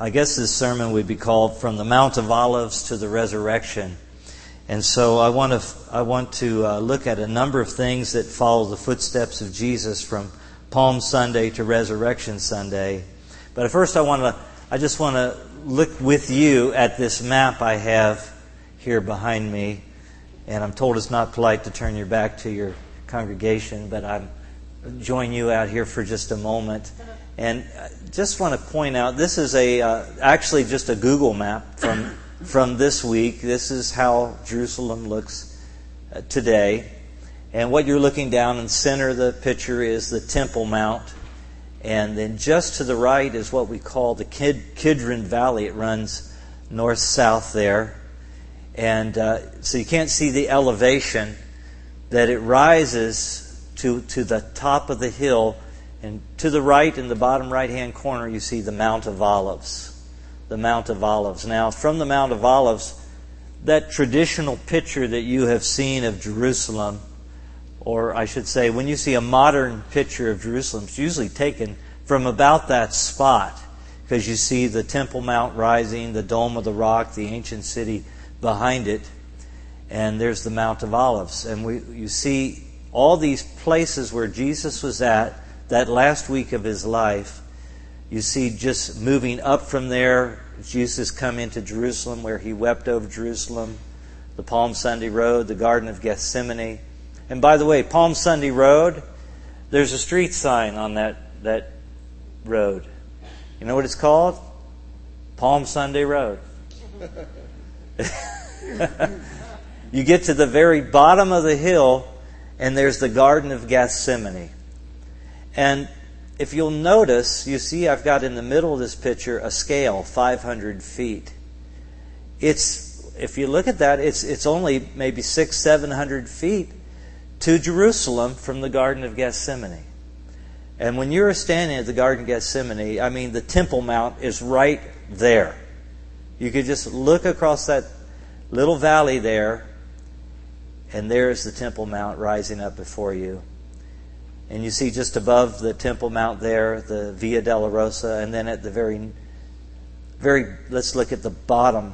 I guess this sermon would be called From the Mount of Olives to the Resurrection. And so I want to, I want to uh, look at a number of things that follow the footsteps of Jesus from Palm Sunday to Resurrection Sunday. But first I want to, I just want to look with you at this map I have here behind me. And I'm told it's not polite to turn your back to your congregation, but I'm join you out here for just a moment. And just want to point out this is a uh, actually just a Google map from from this week. This is how Jerusalem looks uh, today. And what you're looking down in the center of the picture is the Temple Mount. And then just to the right is what we call the Kid- Kidron Valley. It runs north south there. And uh, so you can't see the elevation that it rises to, to the top of the hill and to the right, in the bottom right hand corner, you see the Mount of Olives. The Mount of Olives. Now, from the Mount of Olives, that traditional picture that you have seen of Jerusalem, or I should say, when you see a modern picture of Jerusalem, it's usually taken from about that spot because you see the Temple Mount rising, the Dome of the Rock, the ancient city behind it, and there's the Mount of Olives. And we, you see all these places where Jesus was at that last week of his life, you see just moving up from there, Jesus come into Jerusalem where he wept over Jerusalem, the Palm Sunday Road, the Garden of Gethsemane. And by the way, Palm Sunday Road, there's a street sign on that, that road. You know what it's called? Palm Sunday Road. you get to the very bottom of the hill, and there's the Garden of Gethsemane. And if you'll notice, you see I've got in the middle of this picture a scale, 500 feet. It's, if you look at that, it's, it's only maybe six, seven hundred feet to Jerusalem from the Garden of Gethsemane. And when you're standing at the Garden of Gethsemane, I mean, the Temple Mount is right there. You could just look across that little valley there, and there's the Temple Mount rising up before you. And you see just above the Temple Mount there, the Via Dolorosa, and then at the very, very, let's look at the bottom,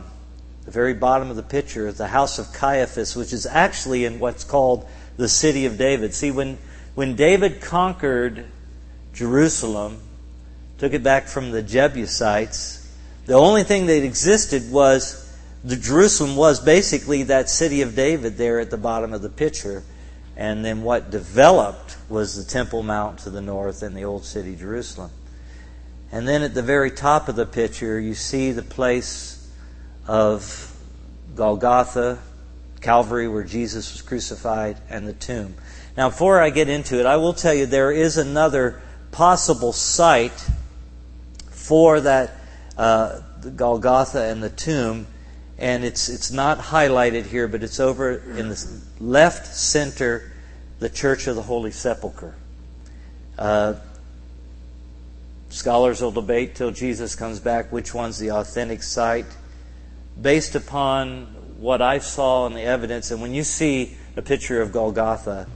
the very bottom of the picture, the house of Caiaphas, which is actually in what's called the city of David. See, when, when David conquered Jerusalem, took it back from the Jebusites, the only thing that existed was the Jerusalem was basically that city of David there at the bottom of the picture. And then what developed was the Temple Mount to the north and the Old City, Jerusalem. And then at the very top of the picture, you see the place of Golgotha, Calvary, where Jesus was crucified, and the tomb. Now, before I get into it, I will tell you there is another possible site for that uh, Golgotha and the tomb and it's it's not highlighted here, but it's over in the left center, the Church of the Holy Sepulchre. Uh, scholars will debate till Jesus comes back which one's the authentic site, based upon what I saw and the evidence. And when you see a picture of Golgotha,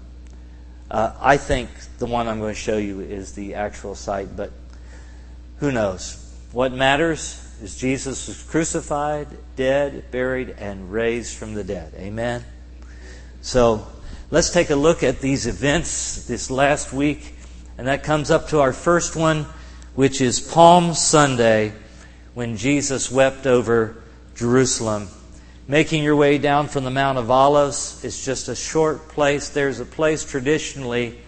uh, I think the one I'm going to show you is the actual site, but who knows? What matters is Jesus was crucified, dead, buried, and raised from the dead. Amen? So let's take a look at these events this last week. And that comes up to our first one, which is Palm Sunday, when Jesus wept over Jerusalem. Making your way down from the Mount of Olives is just a short place. There's a place traditionally,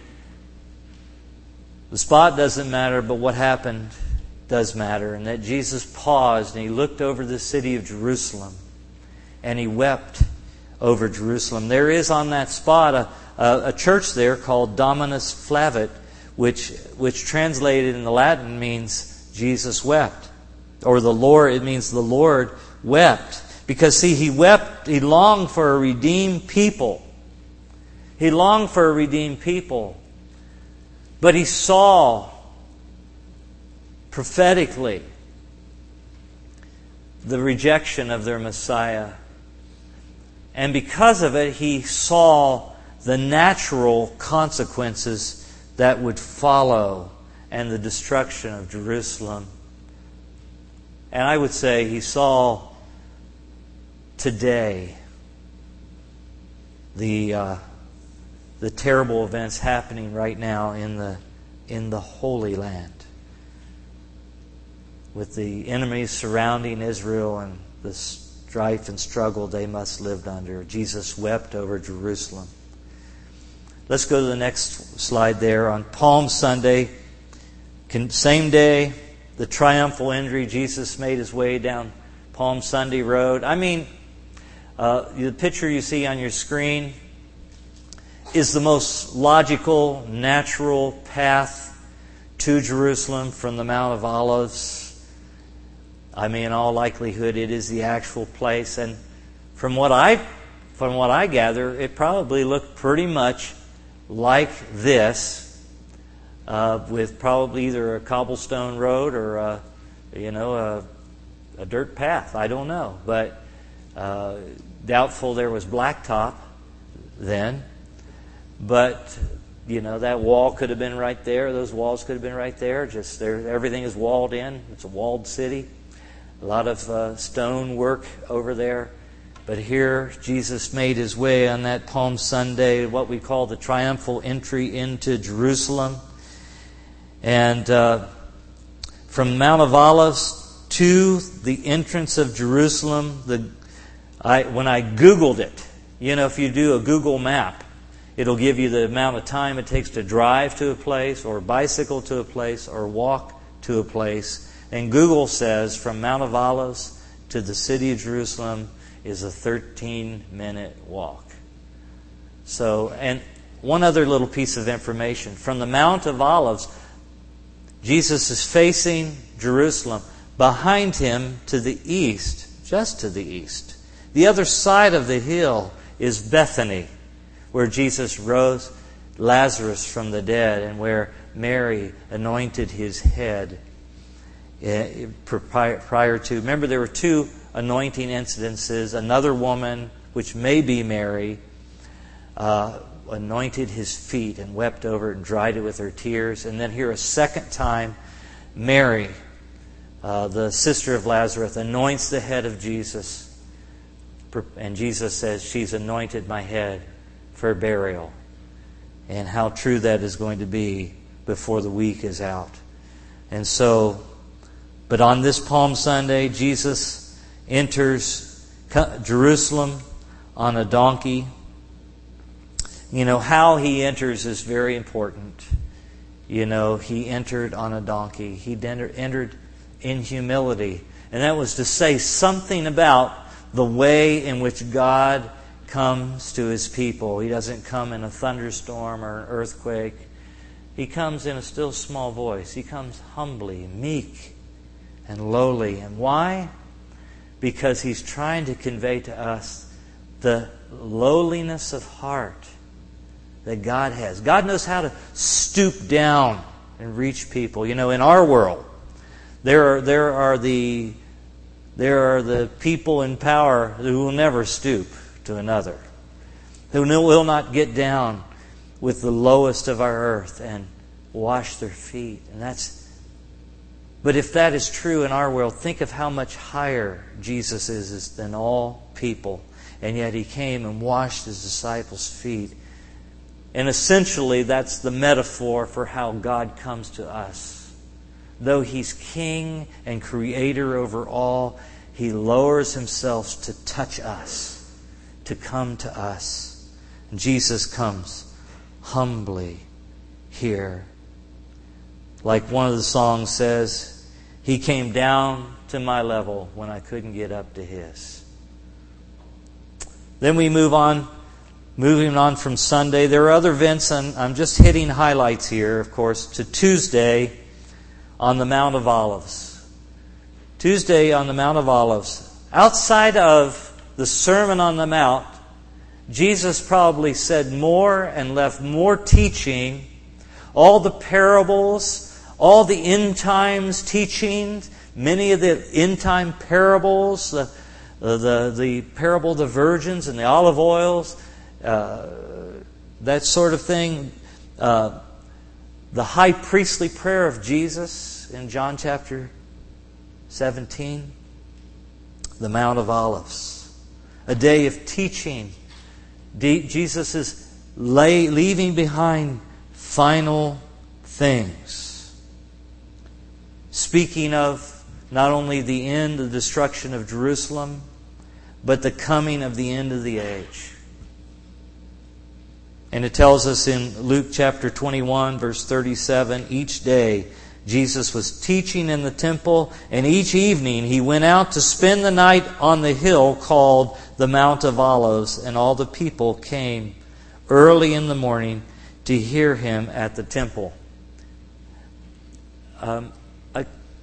the spot doesn't matter, but what happened does matter, and that Jesus paused and he looked over the city of Jerusalem and he wept over Jerusalem. There is on that spot a, a, a church there called Dominus Flevit, which, which translated in the Latin means Jesus wept. Or the Lord, it means the Lord wept. Because see, he wept, he longed for a redeemed people. He longed for a redeemed people. But he saw prophetically the rejection of their Messiah. And because of it, he saw the natural consequences that would follow and the destruction of Jerusalem. And I would say he saw today the uh, the terrible events happening right now in the in the Holy Land, with the enemies surrounding Israel and the strife and struggle they must live under. Jesus wept over Jerusalem. Let's go to the next slide there on Palm Sunday. Same day, the triumphal entry, Jesus made his way down Palm Sunday Road. I mean, uh, the picture you see on your screen is the most logical, natural path to Jerusalem from the Mount of Olives. I mean, in all likelihood, it is the actual place. And from what I, from what I gather, it probably looked pretty much like this, uh, with probably either a cobblestone road or a, you know a, a dirt path. I don't know, but uh, doubtful there was blacktop then. But you know that wall could have been right there. Those walls could have been right there. Just there, everything is walled in. It's a walled city. A lot of uh, stone work over there. But here, Jesus made his way on that Palm Sunday, what we call the triumphal entry into Jerusalem. And uh, from Mount of Olives to the entrance of Jerusalem, the, I, when I Googled it, you know, if you do a Google map, it'll give you the amount of time it takes to drive to a place, or bicycle to a place, or walk to a place. And Google says from Mount of Olives to the city of Jerusalem is a 13 minute walk. So, and one other little piece of information. From the Mount of Olives, Jesus is facing Jerusalem. Behind him to the east, just to the east, the other side of the hill is Bethany, where Jesus rose Lazarus from the dead and where Mary anointed his head prior to. Remember, there were two anointing incidences. Another woman, which may be Mary, uh, anointed his feet and wept over it and dried it with her tears. And then here a second time, Mary, uh, the sister of Lazarus, anoints the head of Jesus. And Jesus says, She's anointed my head for burial. And how true that is going to be before the week is out. And so, but on this Palm Sunday, Jesus enters Jerusalem on a donkey you know, how he enters is very important. You know, he entered on a donkey, he entered in humility. And that was to say something about the way in which God comes to his people. He doesn't come in a thunderstorm or an earthquake. He comes in a still small voice. He comes humbly, meek, and lowly. And why? Because he's trying to convey to us the lowliness of heart that God has. God knows how to stoop down and reach people. You know, in our world, there are, there are the there are the people in power who will never stoop to another, who will not get down with the lowest of our earth and wash their feet. And that's but if that is true in our world, think of how much higher Jesus is than all people. And yet he came and washed his disciples' feet and essentially, that's the metaphor for how God comes to us. Though He's King and Creator over all, He lowers Himself to touch us, to come to us. And Jesus comes humbly here. Like one of the songs says, He came down to my level when I couldn't get up to His. Then we move on Moving on from Sunday, there are other events, and I'm just hitting highlights here, of course, to Tuesday on the Mount of Olives. Tuesday on the Mount of Olives. Outside of the Sermon on the Mount, Jesus probably said more and left more teaching. All the parables, all the end times teachings, many of the end time parables, the, the, the parable of the virgins and the olive oils, uh, that sort of thing. Uh, the high priestly prayer of Jesus in John chapter 17, the Mount of Olives. A day of teaching. Jesus is lay, leaving behind final things. Speaking of not only the end, the destruction of Jerusalem, but the coming of the end of the age. And it tells us in Luke chapter 21, verse 37 each day Jesus was teaching in the temple, and each evening he went out to spend the night on the hill called the Mount of Olives, and all the people came early in the morning to hear him at the temple. Um,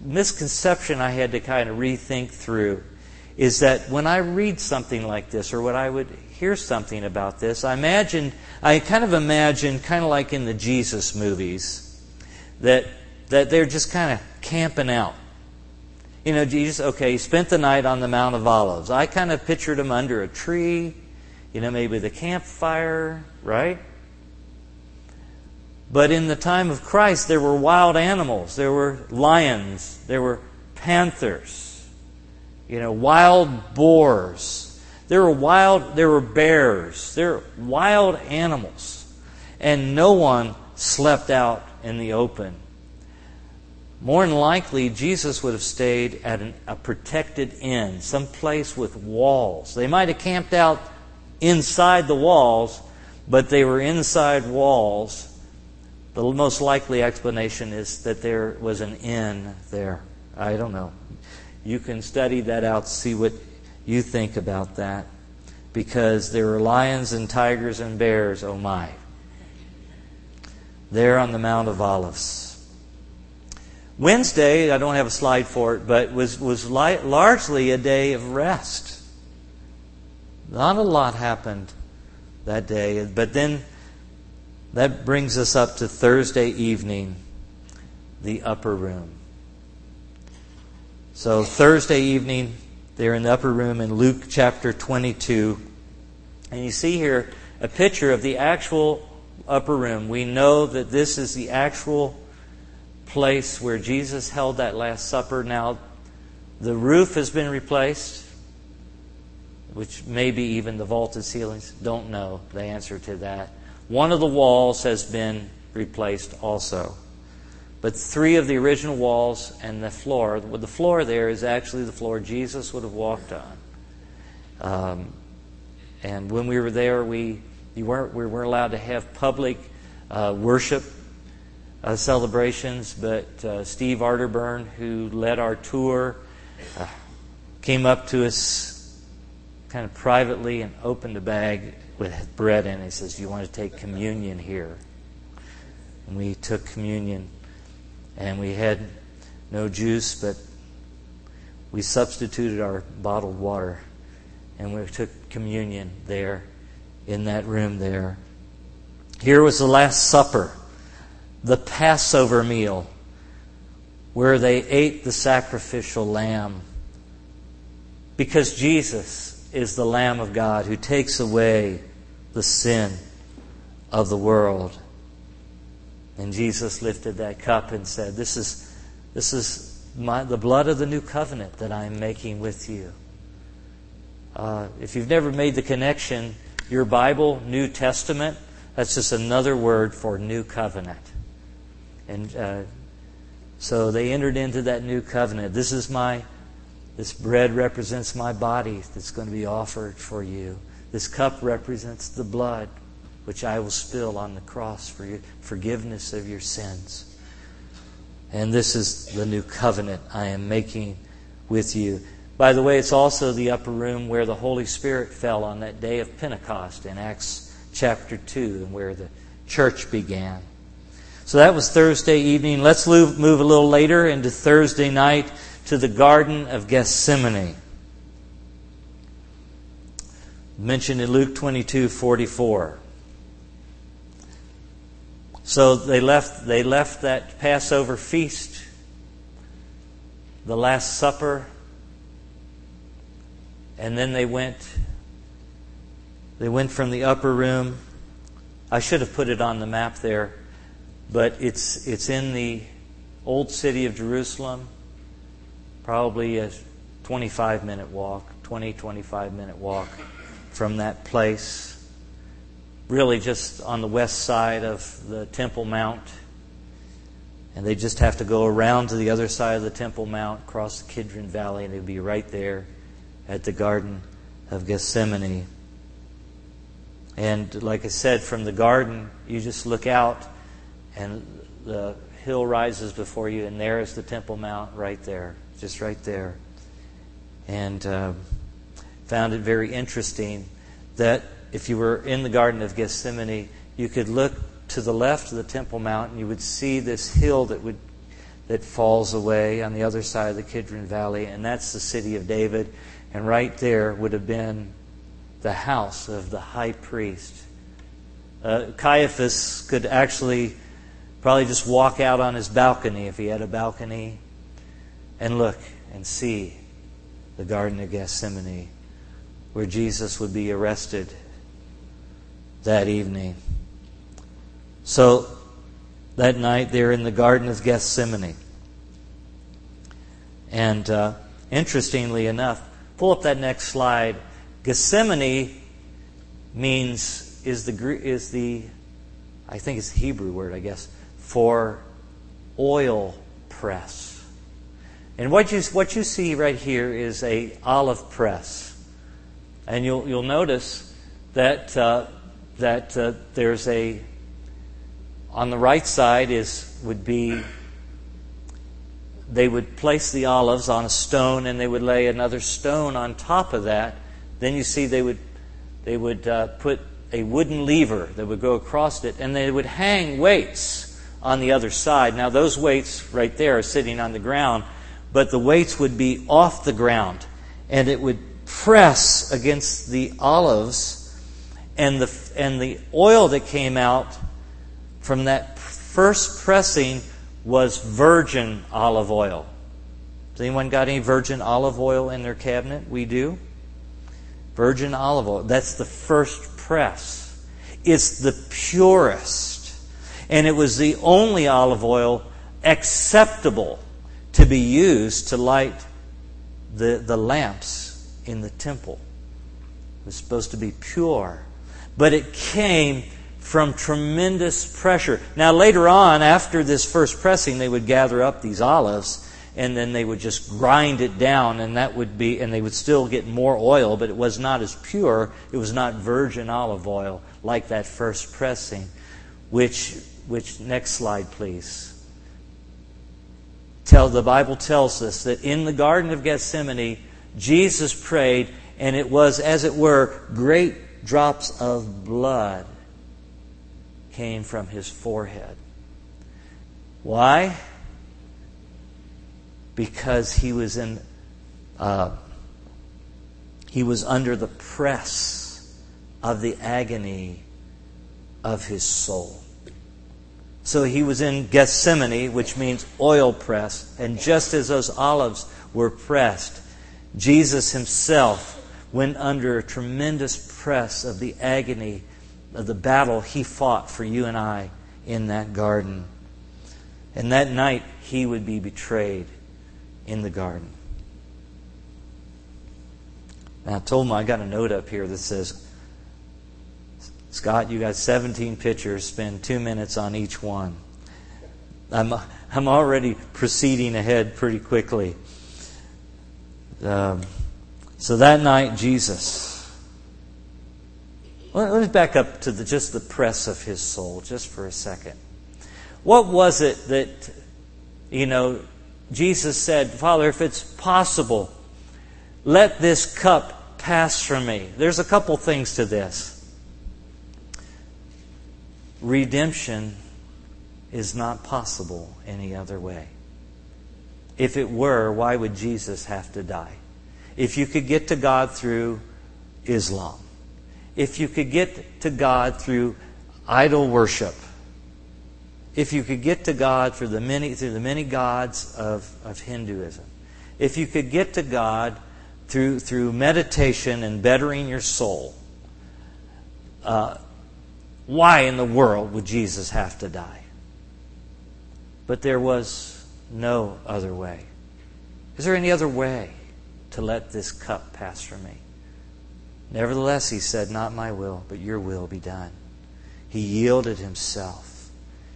misconception I had to kind of rethink through is that when I read something like this, or when I would hear something about this, I imagined, I kind of imagined, kind of like in the Jesus movies, that that they're just kind of camping out. You know, Jesus, okay, he spent the night on the Mount of Olives. I kind of pictured him under a tree, you know, maybe the campfire, right? But in the time of Christ, there were wild animals. There were lions. There were panthers. You know, wild boars. There were wild, there were bears. There were wild animals. And no one slept out in the open. More than likely, Jesus would have stayed at an, a protected inn, some place with walls. They might have camped out inside the walls, but they were inside walls. The most likely explanation is that there was an inn there. I don't know. You can study that out, see what you think about that. Because there were lions and tigers and bears, oh my. There on the Mount of Olives. Wednesday, I don't have a slide for it, but was, was li- largely a day of rest. Not a lot happened that day. But then that brings us up to Thursday evening, the upper room. So, Thursday evening, they're in the upper room in Luke chapter 22. And you see here a picture of the actual upper room. We know that this is the actual place where Jesus held that Last Supper. Now, the roof has been replaced, which maybe even the vaulted ceilings. Don't know the answer to that. One of the walls has been replaced also. But three of the original walls and the floor, the floor there is actually the floor Jesus would have walked on. Um, and when we were there, we, weren't, we weren't allowed to have public uh, worship uh, celebrations, but uh, Steve Arterburn, who led our tour, uh, came up to us kind of privately and opened a bag with bread in it. He says, you want to take communion here? And we took communion, and we had no juice, but we substituted our bottled water, and we took communion there in that room there. Here was the Last Supper the Passover meal where they ate the sacrificial lamb. Because Jesus is the Lamb of God who takes away the sin of the world. And Jesus lifted that cup and said, This is, this is my, the blood of the new covenant that I am making with you. Uh, if you've never made the connection, your Bible, New Testament, that's just another word for new covenant. And uh, so they entered into that new covenant. This is my, this bread represents my body that's going to be offered for you. This cup represents the blood which I will spill on the cross for your forgiveness of your sins. And this is the new covenant I am making with you. By the way, it's also the upper room where the Holy Spirit fell on that day of Pentecost in Acts chapter 2 and where the church began. So that was Thursday evening. Let's move, move a little later into Thursday night to the Garden of Gethsemane. Mentioned in Luke 22 44. So they left, they left that Passover feast, the Last Supper, and then they went they went from the upper room. I should have put it on the map there but it's, it's in the old city of Jerusalem, probably a 25 minute walk, 20, 25 minute walk from that place. Really, just on the west side of the Temple Mount. And they just have to go around to the other side of the Temple Mount, cross the Kidron Valley, and they'd be right there at the Garden of Gethsemane. And like I said, from the garden, you just look out, and the hill rises before you, and there is the Temple Mount right there, just right there. And uh, found it very interesting that if you were in the Garden of Gethsemane, you could look to the left of the Temple Mount, and you would see this hill that would that falls away on the other side of the Kidron Valley, and that's the city of David. And right there would have been the house of the high priest. Uh, Caiaphas could actually probably just walk out on his balcony if he had a balcony and look and see the Garden of Gethsemane where Jesus would be arrested that evening. So that night they're in the Garden of Gethsemane. And uh, interestingly enough, pull up that next slide. Gethsemane means is the is the I think it's the Hebrew word, I guess, for oil press. And what you what you see right here is a olive press, and you'll you'll notice that uh, that uh, there's a on the right side is would be they would place the olives on a stone and they would lay another stone on top of that. Then you see they would they would uh, put a wooden lever that would go across it, and they would hang weights on the other side. Now those weights right there are sitting on the ground, but the weights would be off the ground, and it would press against the olives, and the and the oil that came out from that first pressing was virgin olive oil. Has anyone got any virgin olive oil in their cabinet? We do. Virgin olive oil. That's the first press. It's the purest. And it was the only olive oil acceptable to be used to light the, the lamps in the temple. It was supposed to be pure. But it came from tremendous pressure. Now, later on, after this first pressing, they would gather up these olives and then they would just grind it down, and that would be, and they would still get more oil, but it was not as pure. It was not virgin olive oil like that first pressing. Which, which next slide, please. Tell the Bible tells us that in the Garden of Gethsemane, Jesus prayed, and it was, as it were, great drops of blood came from his forehead. Why? Because he was in, uh, he was under the press of the agony of his soul. So he was in Gethsemane, which means oil press, and just as those olives were pressed, Jesus himself went under a tremendous press of the agony of the battle he fought for you and I in that garden. And that night, he would be betrayed in the garden. And I told him I got a note up here that says, Scott, you got 17 pictures, spend two minutes on each one. I'm, I'm already proceeding ahead pretty quickly. Um, so that night, Jesus let, us back up to the, just the press of his soul, just for a second. What was it that, you know, Jesus said, Father, if it's possible, let this cup pass from me? There's a couple things to this. Redemption is not possible any other way. If it were, why would Jesus have to die? If you could get to God through Islam, if you could get to God through idol worship, if you could get to God through the many, through the many gods of, of Hinduism, if you could get to God through, through meditation and bettering your soul, uh, why in the world would Jesus have to die? But there was no other way. Is there any other way to let this cup pass from me? Nevertheless, he said, Not my will, but your will be done. He yielded himself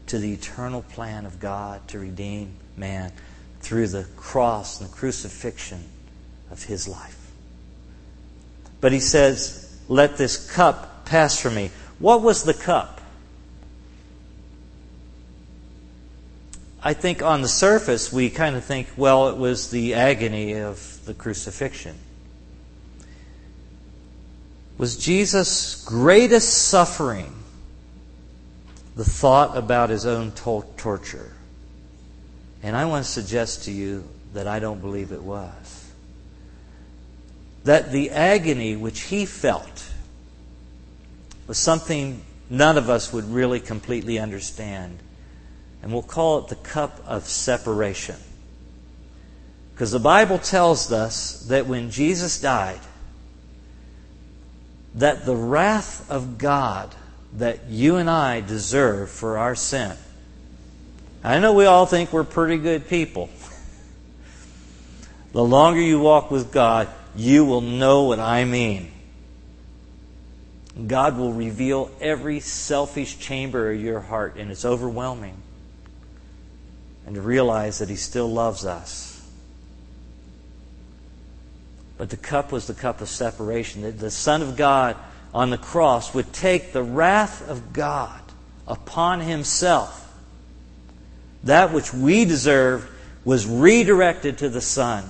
to the eternal plan of God to redeem man through the cross and the crucifixion of his life. But he says, Let this cup pass from me. What was the cup? I think on the surface we kind of think, well, it was the agony of the crucifixion. Was Jesus' greatest suffering the thought about his own to- torture? And I want to suggest to you that I don't believe it was. That the agony which he felt was something none of us would really completely understand and we'll call it the cup of separation. Because the Bible tells us that when Jesus died, that the wrath of God that you and I deserve for our sin. I know we all think we're pretty good people. The longer you walk with God, you will know what I mean. God will reveal every selfish chamber of your heart, and it's overwhelming and to realize that He still loves us. But the cup was the cup of separation. That the Son of God on the cross would take the wrath of God upon Himself. That which we deserved was redirected to the Son.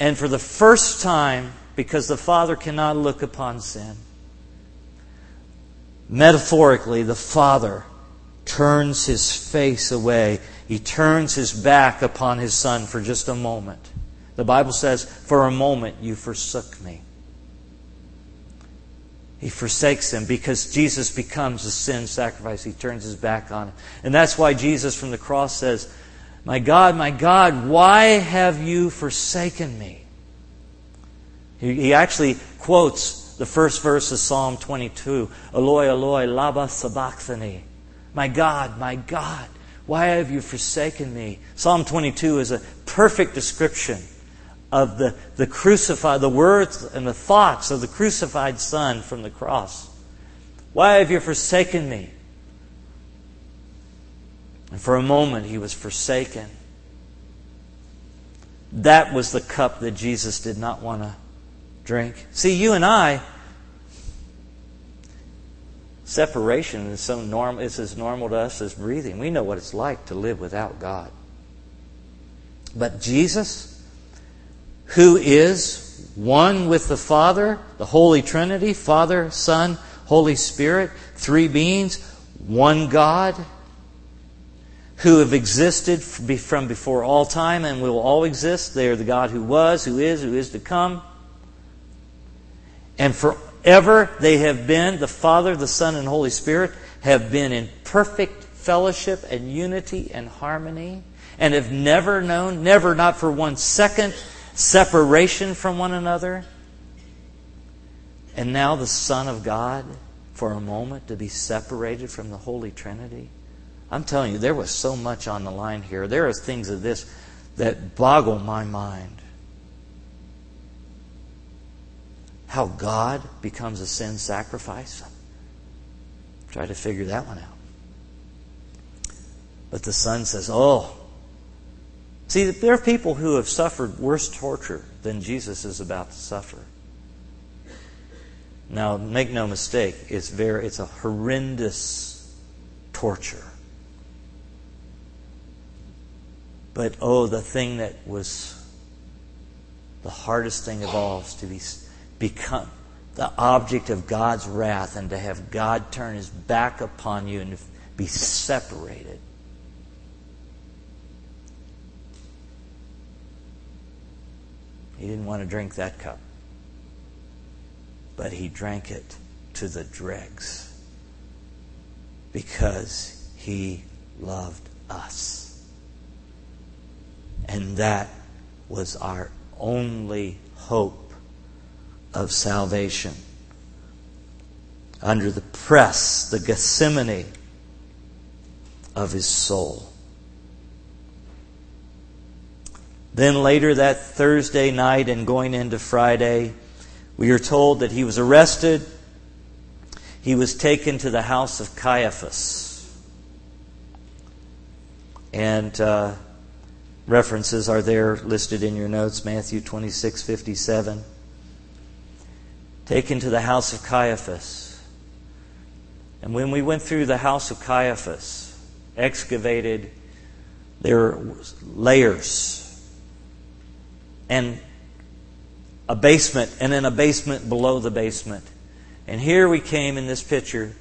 And for the first time, because the Father cannot look upon sin, metaphorically, the Father turns his face away. He turns his back upon his son for just a moment. The Bible says, For a moment you forsook me. He forsakes him because Jesus becomes a sin sacrifice. He turns his back on him. And that's why Jesus from the cross says, My God, my God, why have you forsaken me? He, he actually quotes the first verse of Psalm 22 Eloi, Eloi, lama sabachthani. My God, my God, why have you forsaken me? Psalm 22 is a perfect description of the, the crucified, the words and the thoughts of the crucified Son from the cross. Why have you forsaken me? And for a moment he was forsaken. That was the cup that Jesus did not want to drink. See, you and I, Separation is so normal, it's as normal to us as breathing. We know what it's like to live without God. But Jesus, who is one with the Father, the Holy Trinity, Father, Son, Holy Spirit, three beings, one God, who have existed from before all time and will all exist. They are the God who was, who is, who is to come. And forever they have been, the Father, the Son, and Holy Spirit, have been in perfect fellowship and unity and harmony, and have never known, never, not for one second, separation from one another. And now the Son of God, for a moment, to be separated from the Holy Trinity. I'm telling you, there was so much on the line here. There are things of this that boggle my mind. How God becomes a sin sacrifice? Try to figure that one out. But the son says, Oh. See, there are people who have suffered worse torture than Jesus is about to suffer. Now, make no mistake, it's very it's a horrendous torture. But oh, the thing that was the hardest thing of all is to be become the object of God's wrath and to have God turn his back upon you and be separated. He didn't want to drink that cup, but he drank it to the dregs because he loved us. And that was our only hope of salvation. Under the press, the Gethsemane of his soul. Then later that Thursday night and going into Friday, we are told that he was arrested. He was taken to the house of Caiaphas. And uh, references are there listed in your notes Matthew 26 57. Taken to the house of Caiaphas. And when we went through the house of Caiaphas, excavated, there were layers and a basement, and then a basement below the basement. And here we came in this picture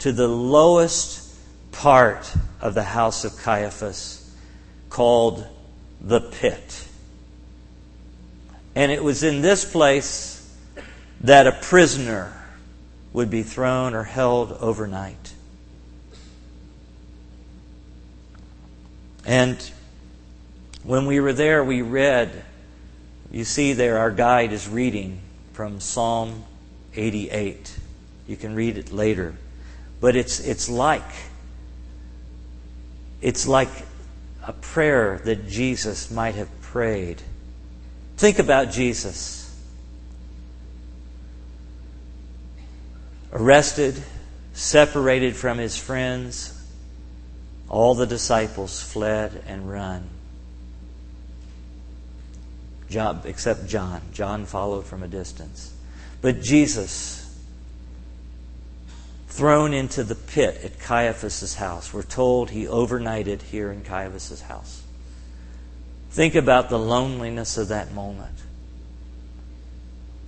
to the lowest part of the house of Caiaphas called the pit. And it was in this place that a prisoner would be thrown or held overnight. And when we were there, we read you see there, our guide is reading from Psalm 88. You can read it later. But it's, it's like, it's like a prayer that Jesus might have prayed. Think about Jesus. Arrested, separated from his friends, all the disciples fled and run. John, except John. John followed from a distance. But Jesus, thrown into the pit at Caiaphas' house, we're told he overnighted here in Caiaphas' house. Think about the loneliness of that moment,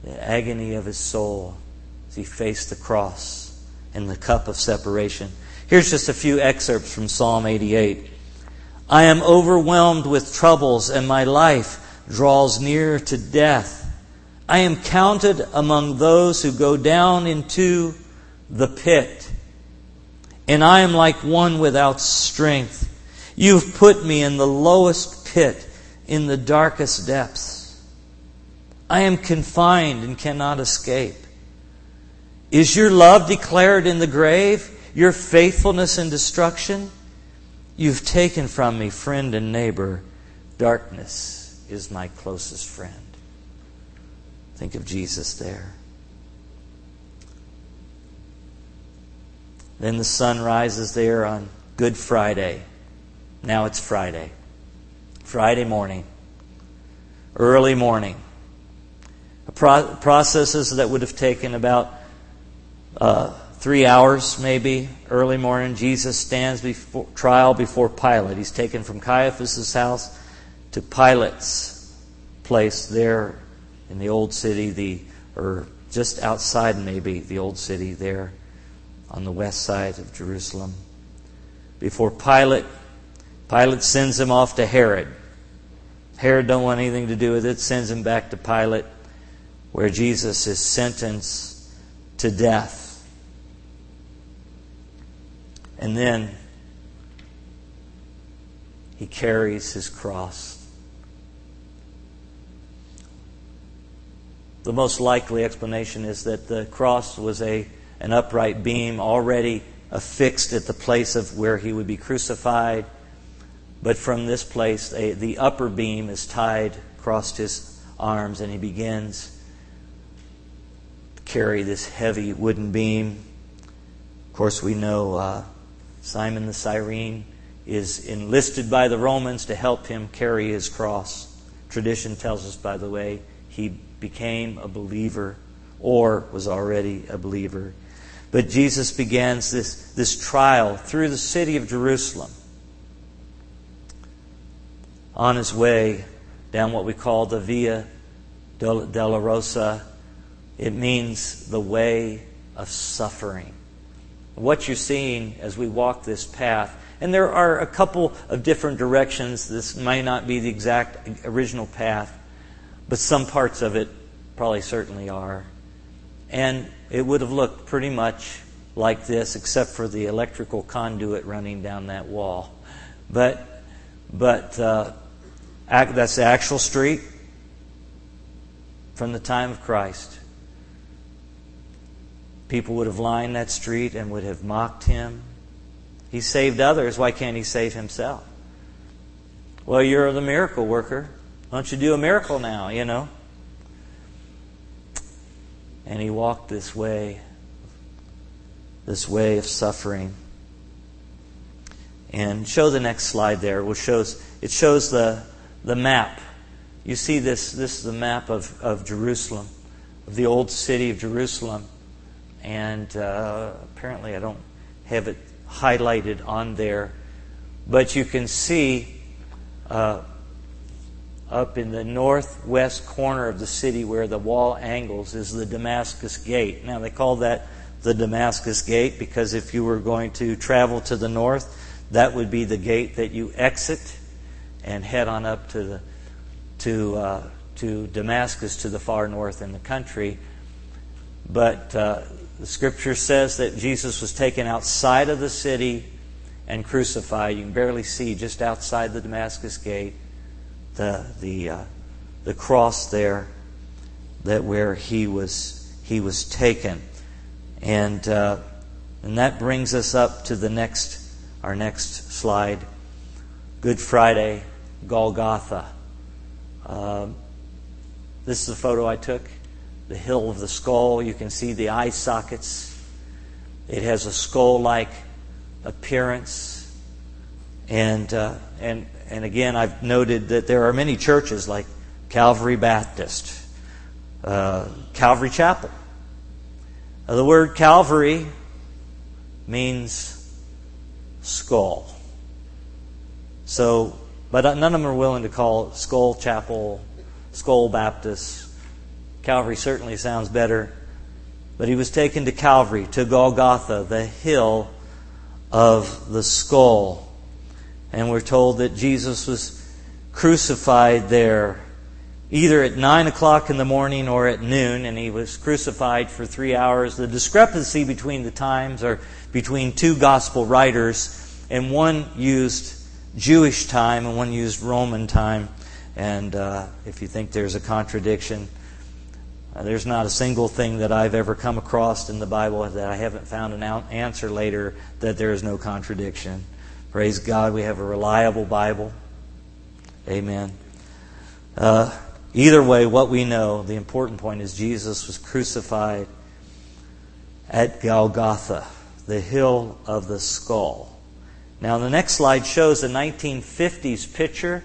the agony of his soul he faced the cross and the cup of separation. Here's just a few excerpts from Psalm 88. I am overwhelmed with troubles, and my life draws near to death. I am counted among those who go down into the pit, and I am like one without strength. You've put me in the lowest pit, in the darkest depths. I am confined and cannot escape. Is your love declared in the grave? Your faithfulness in destruction? You've taken from me friend and neighbor, darkness is my closest friend. Think of Jesus there. Then the sun rises there on Good Friday. Now it's Friday. Friday morning. Early morning. Pro- processes that would have taken about uh, three hours, maybe, early morning. Jesus stands before trial before Pilate. He's taken from Caiaphas' house to Pilate's place there in the old city, the or just outside maybe the old city there on the west side of Jerusalem. Before Pilate, Pilate sends him off to Herod. Herod don't want anything to do with it, sends him back to Pilate, where Jesus is sentenced to death. And then he carries his cross The most likely explanation is that the cross was a, an upright beam already affixed at the place of where he would be crucified. But from this place, a, the upper beam is tied across his arms, and he begins to carry this heavy wooden beam. Of course, we know uh, Simon the Cyrene is enlisted by the Romans to help him carry his cross. Tradition tells us, by the way, he became a believer or was already a believer. But Jesus begins this, this trial through the city of Jerusalem. On his way down what we call the Via Dolorosa, it means the way of suffering. What you're seeing as we walk this path, and there are a couple of different directions. This may not be the exact original path, but some parts of it probably certainly are. And it would have looked pretty much like this, except for the electrical conduit running down that wall. But, but uh, that's the actual street from the time of Christ. People would have lined that street and would have mocked him. He saved others. Why can't he save himself? Well, you're the miracle worker. Why don't you do a miracle now, you know? And he walked this way, this way of suffering. And show the next slide there, which shows it shows the the map. You see this this is the map of, of Jerusalem, of the old city of Jerusalem. And uh, apparently I don't have it highlighted on there. But you can see uh, up in the northwest corner of the city where the wall angles is the Damascus Gate. Now, they call that the Damascus Gate because if you were going to travel to the north, that would be the gate that you exit and head on up to the to uh, to Damascus to the far north in the country. But uh, the scripture says that Jesus was taken outside of the city and crucified. You can barely see just outside the Damascus Gate the the uh, the cross there that where he was he was taken, and uh, and that brings us up to the next our next slide. Good Friday, Golgotha. Uh, this is a photo I took. The hill of the skull. You can see the eye sockets. It has a skull-like appearance, and uh, and and again, I've noted that there are many churches like Calvary Baptist, uh, Calvary Chapel. Now, the word Calvary means skull. So, but none of them are willing to call Skull Chapel, Skull Baptist. Calvary certainly sounds better. But he was taken to Calvary, to Golgotha, the hill of the skull. And we're told that Jesus was crucified there either at 9 o'clock in the morning or at noon, and he was crucified for three hours. The discrepancy between the times are between two gospel writers, and one used Jewish time and one used Roman time. And uh, if you think there's a contradiction, uh, there's not a single thing that I've ever come across in the Bible that I haven't found an answer later that there is no contradiction. Praise God, we have a reliable Bible. Amen. Uh, either way, what we know, the important point is Jesus was crucified at Golgotha, the hill of the skull. Now, the next slide shows a 1950s picture.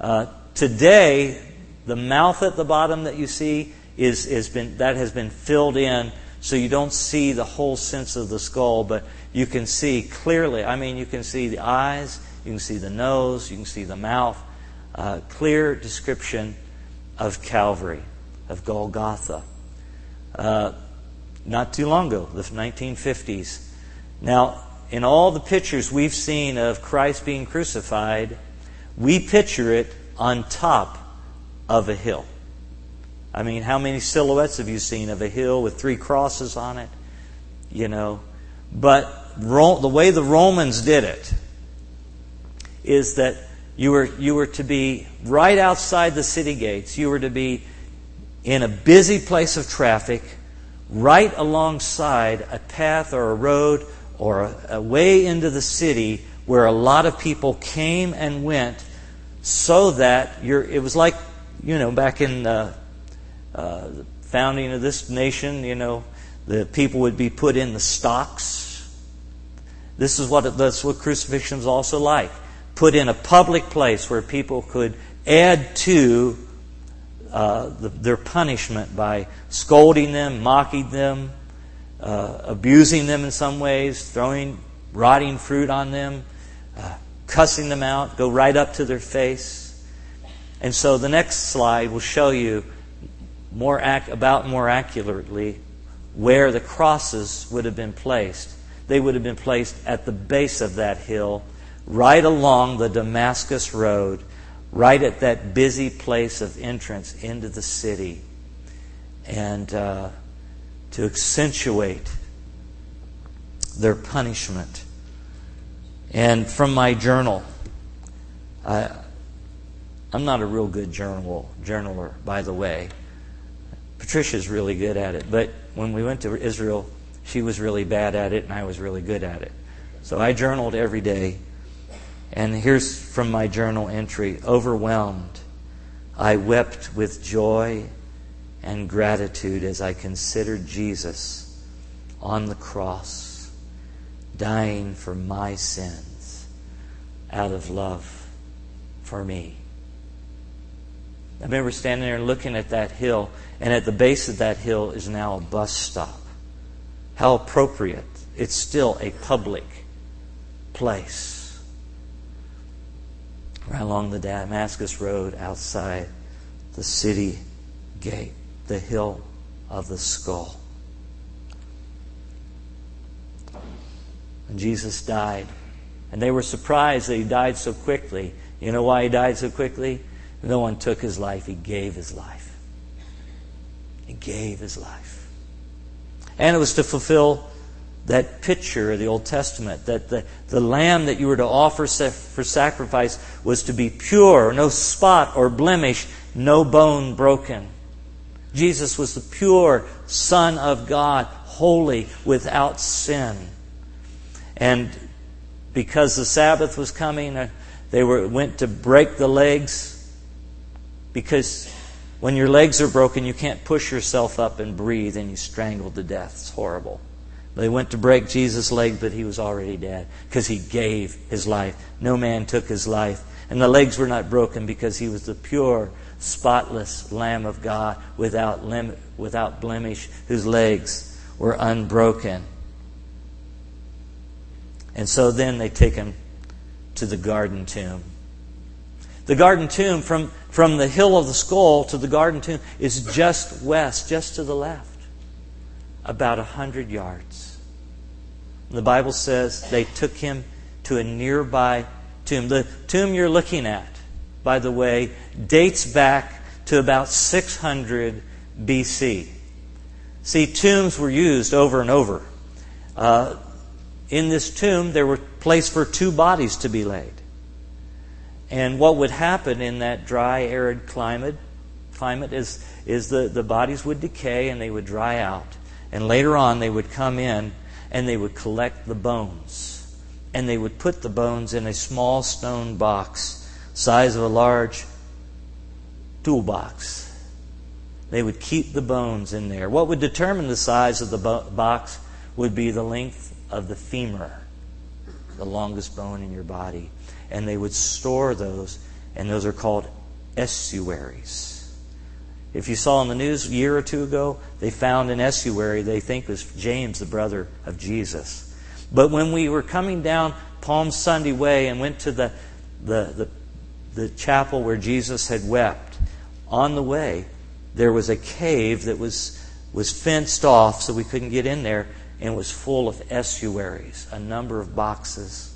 Uh, today, the mouth at the bottom that you see is, is been, that has been filled in so you don't see the whole sense of the skull, but you can see clearly. I mean, you can see the eyes, you can see the nose, you can see the mouth. Uh, clear description of Calvary, of Golgotha. Uh, not too long ago, the 1950s. Now, in all the pictures we've seen of Christ being crucified, we picture it on top of a hill. I mean, how many silhouettes have you seen of a hill with three crosses on it? You know. But the way the Romans did it is that you were, you were to be right outside the city gates. You were to be in a busy place of traffic, right alongside a path or a road or a, a way into the city where a lot of people came and went so that you're, it was like, you know, back in uh, uh, the founding of this nation, you know, the people would be put in the stocks. This is what that's what crucifixion is also like. Put in a public place where people could add to uh, the, their punishment by scolding them, mocking them, uh, abusing them in some ways, throwing rotting fruit on them, uh, cussing them out, go right up to their face. And so the next slide will show you more ac- about more accurately where the crosses would have been placed. They would have been placed at the base of that hill, right along the Damascus Road, right at that busy place of entrance into the city. And uh, to accentuate their punishment. And from my journal, I, I'm not a real good journal, journaler, by the way. Patricia's really good at it. But when we went to Israel, she was really bad at it, and I was really good at it. So I journaled every day. And here's from my journal entry Overwhelmed. I wept with joy and gratitude as I considered Jesus on the cross, dying for my sins out of love for me. I remember standing there and looking at that hill, and at the base of that hill is now a bus stop. How appropriate. It's still a public place. Right along the Damascus Road outside the city gate, the hill of the skull. And Jesus died. And they were surprised that he died so quickly. You know why he died so quickly? No one took his life, he gave his life. He gave his life. And it was to fulfill that picture of the Old Testament that the, the lamb that you were to offer for sacrifice was to be pure, no spot or blemish, no bone broken. Jesus was the pure Son of God, holy, without sin. And because the Sabbath was coming, uh, they were, went to break the legs because when your legs are broken, you can't push yourself up and breathe and you strangle to death. It's horrible. They went to break Jesus' leg, but he was already dead because he gave his life. No man took his life. And the legs were not broken because he was the pure, spotless Lamb of God without, without blemish, whose legs were unbroken. And so then they take him to the garden tomb. The garden tomb, from, from the hill of the skull to the garden tomb, is just west, just to the left, about a hundred yards. The Bible says they took him to a nearby tomb. The tomb you're looking at, by the way, dates back to about 600 BC. See, tombs were used over and over. Uh, in this tomb, there were place for two bodies to be laid. And what would happen in that dry, arid climate, climate is, is the, the bodies would decay and they would dry out. And later on, they would come in and they would collect the bones. And they would put the bones in a small stone box, size of a large toolbox. They would keep the bones in there. What would determine the size of the box would be the length of the femur, the longest bone in your body. And they would store those, and those are called ossuaries. If you saw in the news a year or two ago, they found an ossuary they think was James, the brother of Jesus. But when we were coming down Palm Sunday Way and went to the, the, the, the chapel where Jesus had wept, on the way, there was a cave that was, was fenced off so we couldn't get in there and was full of ossuaries, a number of boxes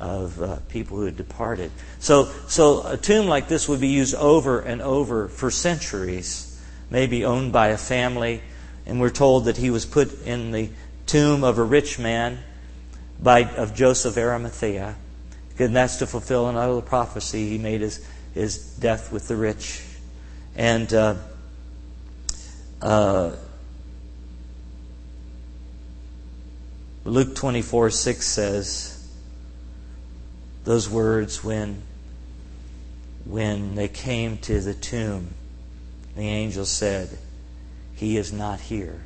of uh, people who had departed. So, so a tomb like this would be used over and over for centuries, maybe owned by a family. And we're told that he was put in the tomb of a rich man by, of Joseph Arimathea. And that's to fulfill another prophecy. He made his, his death with the rich. And uh, uh, Luke 24 6 says those words when, when they came to the tomb. The angel said, He is not here.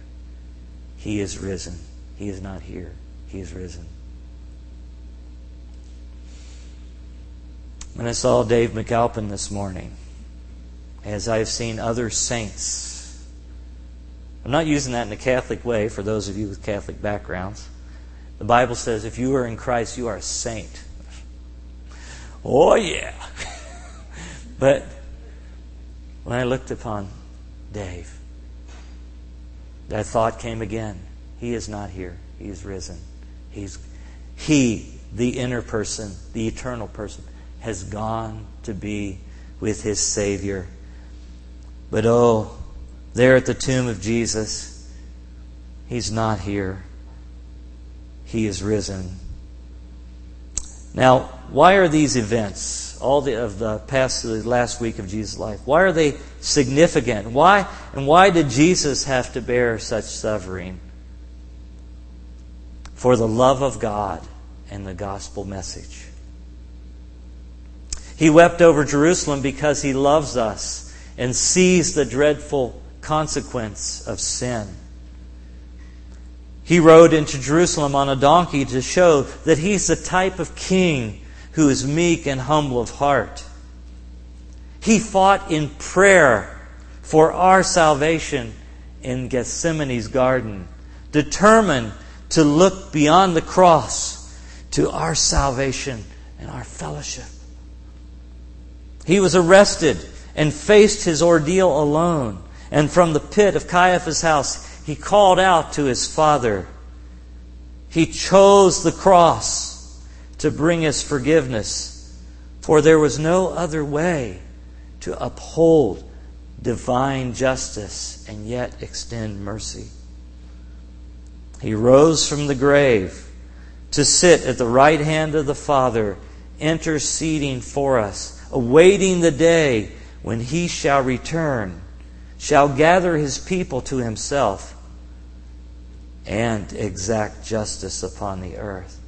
He is risen. He is not here. He is risen. When I saw Dave McAlpin this morning, as I've seen other saints, I'm not using that in a Catholic way for those of you with Catholic backgrounds. The Bible says if you are in Christ, you are a saint. Oh, yeah. but when I looked upon Dave, that thought came again. He is not here. He is risen. He's he, the inner person, the eternal person, has gone to be with his Savior. But oh, there at the tomb of Jesus, he's not here. He is risen. Now, why are these events, all the, of the past the last week of Jesus' life, why are they significant? Why and why did Jesus have to bear such suffering? For the love of God and the gospel message. He wept over Jerusalem because he loves us and sees the dreadful consequence of sin. He rode into Jerusalem on a donkey to show that he's the type of king who is meek and humble of heart. He fought in prayer for our salvation in Gethsemane's garden, determined to look beyond the cross to our salvation and our fellowship. He was arrested and faced his ordeal alone. And from the pit of Caiaphas' house, he called out to his Father. He chose the cross to bring us forgiveness, for there was no other way to uphold divine justice and yet extend mercy. He rose from the grave to sit at the right hand of the Father, interceding for us, awaiting the day when he shall return, shall gather his people to himself, and exact justice upon the earth.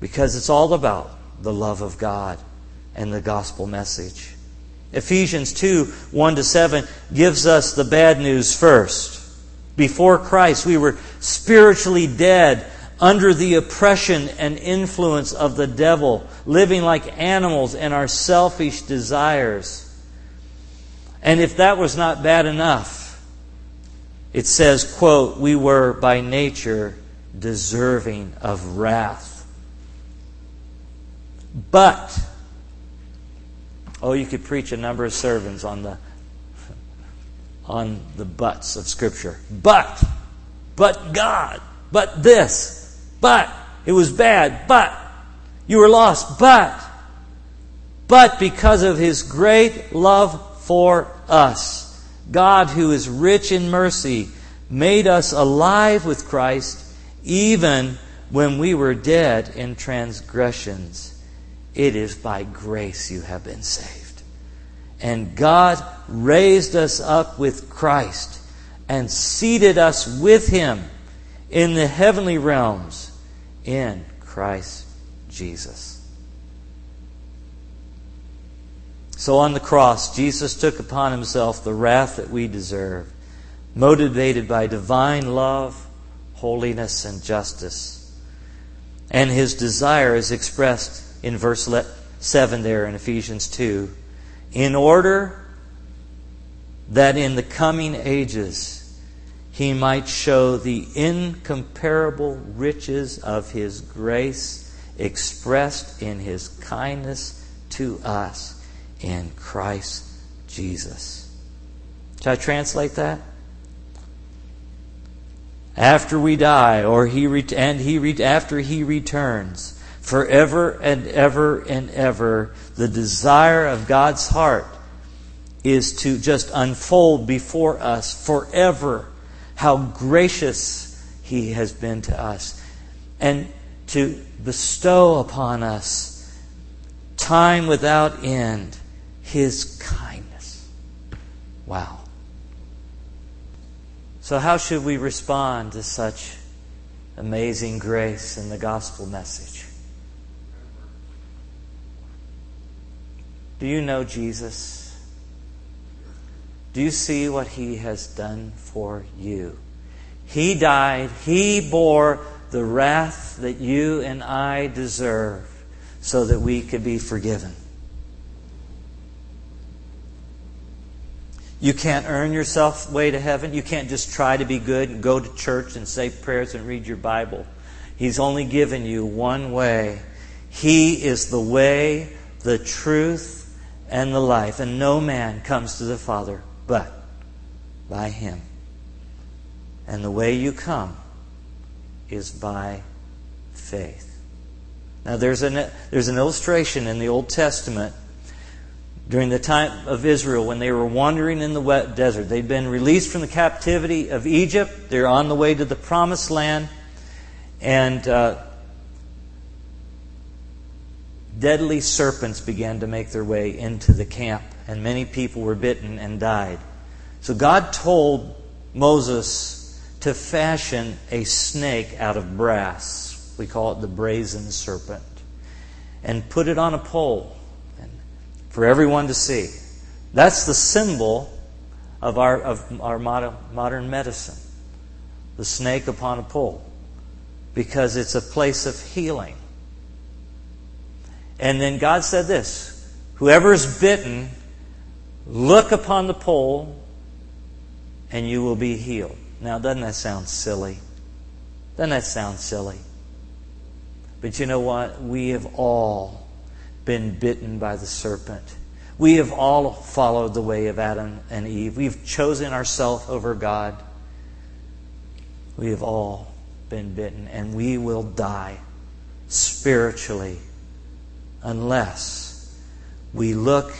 Because it's all about the love of God and the gospel message. Ephesians 2 1 to 7 gives us the bad news first. Before Christ, we were spiritually dead under the oppression and influence of the devil, living like animals in our selfish desires. And if that was not bad enough, it says, quote, we were by nature deserving of wrath. But Oh, you could preach a number of sermons on the on the buts of Scripture. But, but God, but this, but it was bad, but you were lost, but, but because of His great love for us, God, who is rich in mercy, made us alive with Christ even when we were dead in transgressions. It is by grace you have been saved. And God raised us up with Christ and seated us with Him in the heavenly realms in Christ Jesus. So on the cross, Jesus took upon Himself the wrath that we deserve, motivated by divine love, holiness, and justice. And His desire is expressed in verse 7 there in Ephesians 2. In order that in the coming ages he might show the incomparable riches of his grace expressed in his kindness to us in Christ Jesus. Should I translate that? After we die, or he re- and he re- after he returns, forever and ever and ever, the desire of God's heart is to just unfold before us forever how gracious He has been to us and to bestow upon us time without end His kindness. Wow. So, how should we respond to such amazing grace in the gospel message? Do you know Jesus? Do you see what he has done for you? He died, he bore the wrath that you and I deserve so that we could be forgiven. You can't earn yourself way to heaven. You can't just try to be good and go to church and say prayers and read your Bible. He's only given you one way. He is the way, the truth, and the life, and no man comes to the Father but by him. And the way you come is by faith. Now, there's an, there's an illustration in the Old Testament during the time of Israel when they were wandering in the wet desert. They'd been released from the captivity of Egypt, they're on the way to the promised land, and uh, deadly serpents began to make their way into the camp, and many people were bitten and died. So God told Moses to fashion a snake out of brass. We call it the brazen serpent. And put it on a pole for everyone to see. That's the symbol of our, of our modern medicine the snake upon a pole because it's a place of healing. And then God said this Whoever is bitten, look upon the pole and you will be healed. Now, doesn't that sound silly? Doesn't that sound silly? But you know what? We have all been bitten by the serpent. We have all followed the way of Adam and Eve. We've chosen ourselves over God. We have all been bitten, and we will die spiritually unless we look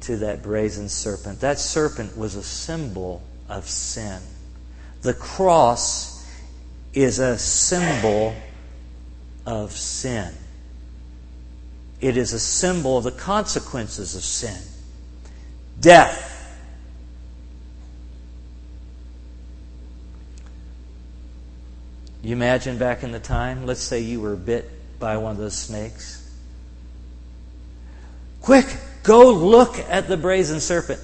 to that brazen serpent. That serpent was a symbol of sin. The cross is a symbol of sin. It is a symbol of the consequences of sin death. You imagine back in the time, let's say you were a bit by one of those snakes. Quick, go look at the brazen serpent.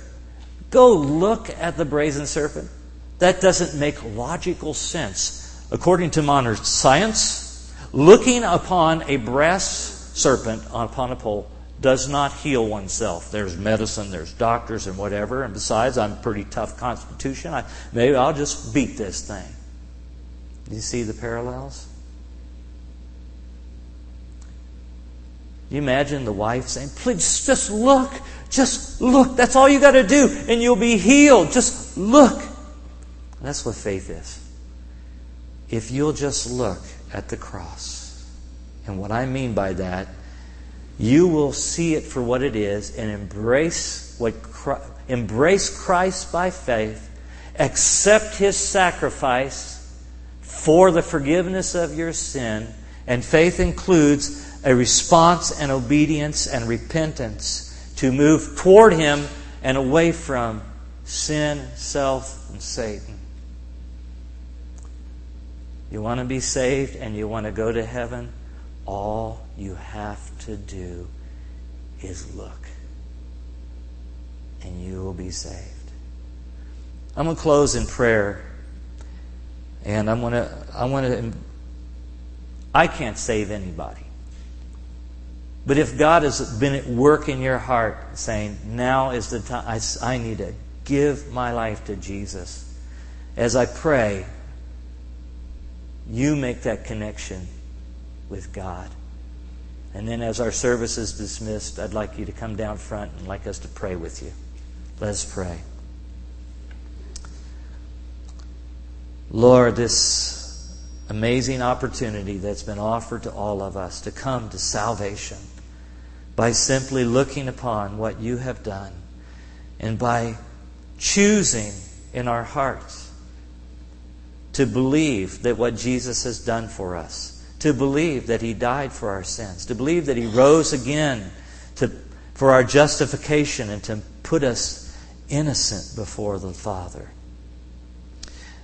Go look at the brazen serpent. That doesn't make logical sense. According to modern science, looking upon a brass serpent upon a pole does not heal oneself. There's medicine, there's doctors, and whatever. And besides, I'm a pretty tough constitution. I, maybe I'll just beat this thing. Do you see the parallels? You imagine the wife saying, Please just look, just look. That's all you got to do, and you'll be healed. Just look. That's what faith is. If you'll just look at the cross. And what I mean by that, you will see it for what it is and embrace what embrace Christ by faith, accept his sacrifice for the forgiveness of your sin, and faith includes a response and obedience and repentance to move toward Him and away from sin, self, and Satan. You want to be saved and you want to go to heaven? All you have to do is look, and you will be saved. I'm going to close in prayer, and I'm going to, I want to, I can't save anybody. But if God has been at work in your heart saying, now is the time, I, I need to give my life to Jesus, as I pray, you make that connection with God. And then as our service is dismissed, I'd like you to come down front and like us to pray with you. Let us pray. Lord, this amazing opportunity that's been offered to all of us to come to salvation by simply looking upon what you have done and by choosing in our hearts to believe that what Jesus has done for us, to believe that He died for our sins, to believe that He rose again to, for our justification and to put us innocent before the Father.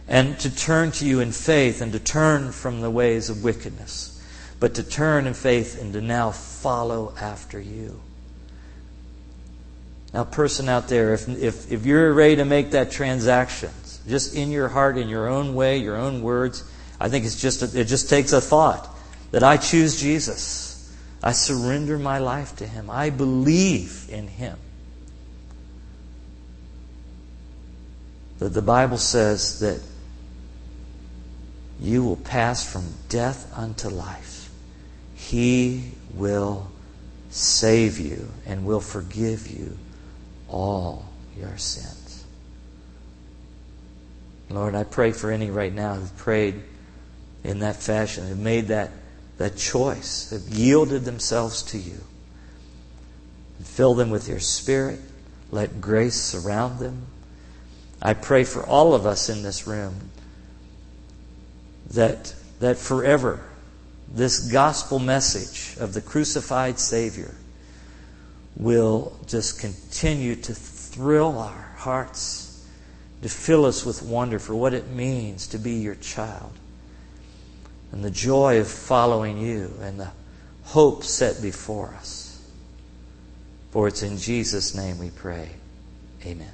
And to turn to you in faith and to turn from the ways of wickedness but to turn in faith and to now follow after you. Now, person out there, if, if, if you're ready to make that transaction, just in your heart, in your own way, your own words, I think it's just a, it just takes a thought that I choose Jesus. I surrender my life to Him. I believe in Him. That the Bible says that you will pass from death unto life. He will save you and will forgive you all your sins. Lord, I pray for any right now who've prayed in that fashion, who've made that, that choice, have yielded themselves to you. Fill them with your spirit. Let grace surround them. I pray for all of us in this room that, that forever this gospel message of the crucified Savior will just continue to thrill our hearts, to fill us with wonder for what it means to be your child, and the joy of following you, and the hope set before us. For it's in Jesus' name we pray. Amen.